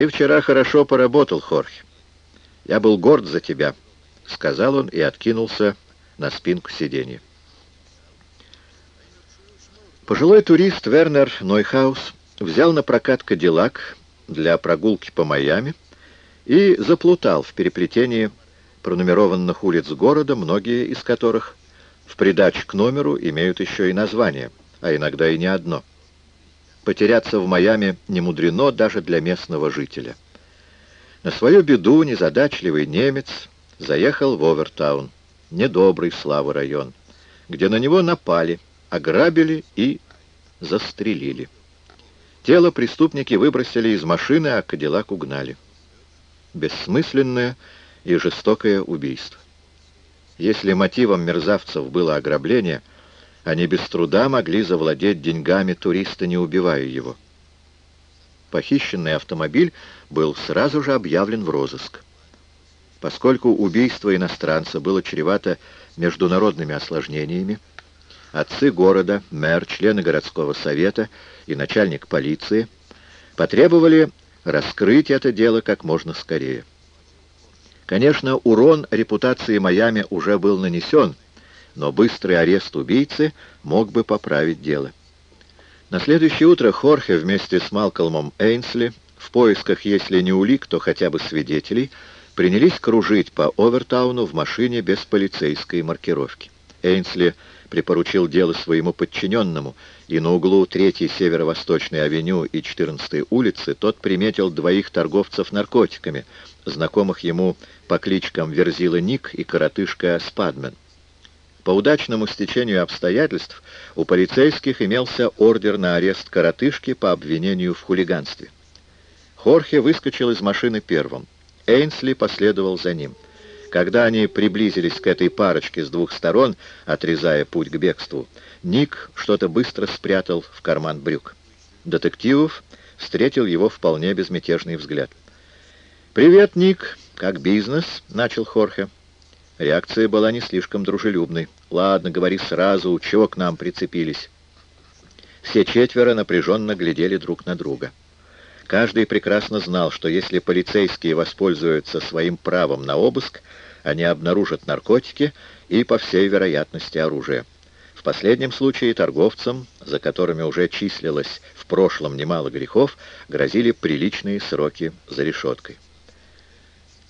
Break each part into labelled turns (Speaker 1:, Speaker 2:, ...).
Speaker 1: «Ты вчера хорошо поработал, Хорхе. Я был горд за тебя», — сказал он и откинулся на спинку сиденья. Пожилой турист Вернер Нойхаус взял напрокат Кадиллак для прогулки по Майами и заплутал в переплетении пронумерованных улиц города, многие из которых в придачу к номеру имеют еще и название, а иногда и не одно. Потеряться в Майами не мудрено даже для местного жителя. На свою беду незадачливый немец заехал в Овертаун, недобрый славы район, где на него напали, ограбили и застрелили. Тело преступники выбросили из машины, а Кадиллак угнали. Бессмысленное и жестокое убийство. Если мотивом мерзавцев было ограбление, они без труда могли завладеть деньгами туриста, не убивая его. Похищенный автомобиль был сразу же объявлен в розыск. Поскольку убийство иностранца было чревато международными осложнениями, отцы города, мэр, члены городского совета и начальник полиции потребовали раскрыть это дело как можно скорее. Конечно, урон репутации Майами уже был нанесен, но быстрый арест убийцы мог бы поправить дело. На следующее утро Хорхе вместе с Малкольмом Эйнсли в поисках, если не улик, то хотя бы свидетелей, принялись кружить по Овертауну в машине без полицейской маркировки. Эйнсли припоручил дело своему подчиненному, и на углу 3-й Северо-Восточной авеню и 14-й улицы тот приметил двоих торговцев наркотиками, знакомых ему по кличкам Верзила Ник и Коротышка Спадмен. По удачному стечению обстоятельств у полицейских имелся ордер на арест коротышки по обвинению в хулиганстве. Хорхе выскочил из машины первым. Эйнсли последовал за ним. Когда они приблизились к этой парочке с двух сторон, отрезая путь к бегству, Ник что-то быстро спрятал в карман брюк. Детективов встретил его вполне безмятежный взгляд. «Привет, Ник. Как бизнес?» — начал Хорхе. Реакция была не слишком дружелюбной. «Ладно, говори сразу, чего к нам прицепились?» Все четверо напряженно глядели друг на друга. Каждый прекрасно знал, что если полицейские воспользуются своим правом на обыск, они обнаружат наркотики и, по всей вероятности, оружие. В последнем случае торговцам, за которыми уже числилось в прошлом немало грехов, грозили приличные сроки за решеткой.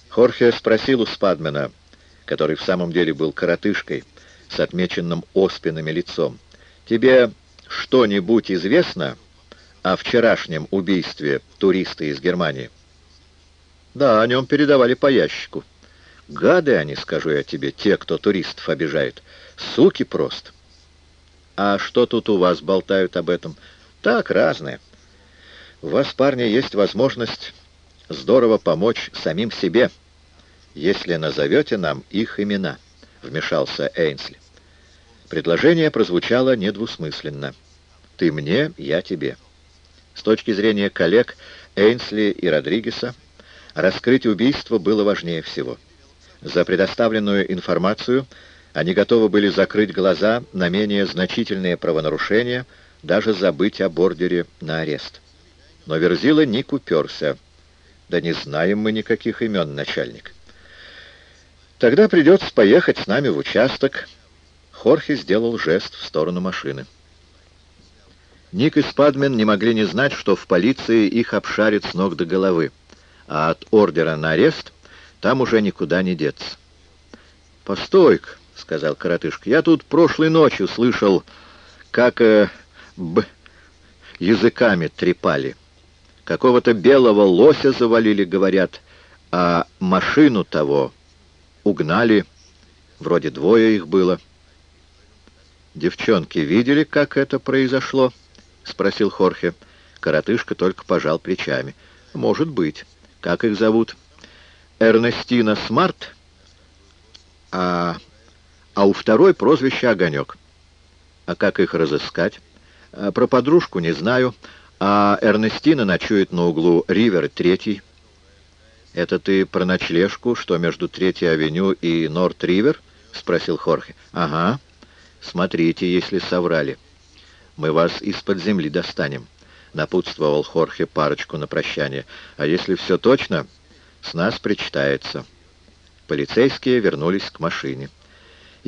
Speaker 1: Хорхе спросил у Спадмена, который в самом деле был коротышкой, с отмеченным оспинами лицом, «Тебе что-нибудь известно о вчерашнем убийстве туриста из Германии?» «Да, о нем передавали по ящику. Гады они, скажу я тебе, те, кто туристов обижает. Суки просто». «А что тут у вас болтают об этом?» «Так, разное. У вас, парни, есть возможность здорово помочь самим себе, если назовете нам их имена», — вмешался Эйнсли. Предложение прозвучало недвусмысленно. «Ты мне, я тебе». С точки зрения коллег Эйнсли и Родригеса, раскрыть убийство было важнее всего. За предоставленную информацию — они готовы были закрыть глаза на менее значительные правонарушения, даже забыть о бордере на арест. Но Верзила Ник уперся. «Да не знаем мы никаких имен, начальник». «Тогда придется поехать с нами в участок». Хорхе сделал жест в сторону машины. Ник и Спадмен не могли не знать, что в полиции их обшарят с ног до головы, а от ордера на арест там уже никуда не деться. «Постой-ка!» — сказал коротышка. «Я тут прошлой ночью слышал, как э, б, языками трепали. Какого-то белого лося завалили, говорят, а машину того угнали. Вроде двое их было». «Девчонки видели, как это произошло?» — спросил Хорхе. Коротышка только пожал плечами. «Может быть. Как их зовут?» «Эрнестина Смарт?» «А а у второй прозвище «Огонек». А как их разыскать? А про подружку не знаю, а Эрнестина ночует на углу Ривер третий. «Это ты про ночлежку, что между Третьей авеню и Норт-Ривер?» — спросил Хорхе. «Ага. Смотрите, если соврали. Мы вас из-под земли достанем. — напутствовал Хорхе парочку на прощание. «А если все точно, с нас причитается». Полицейские вернулись к машине.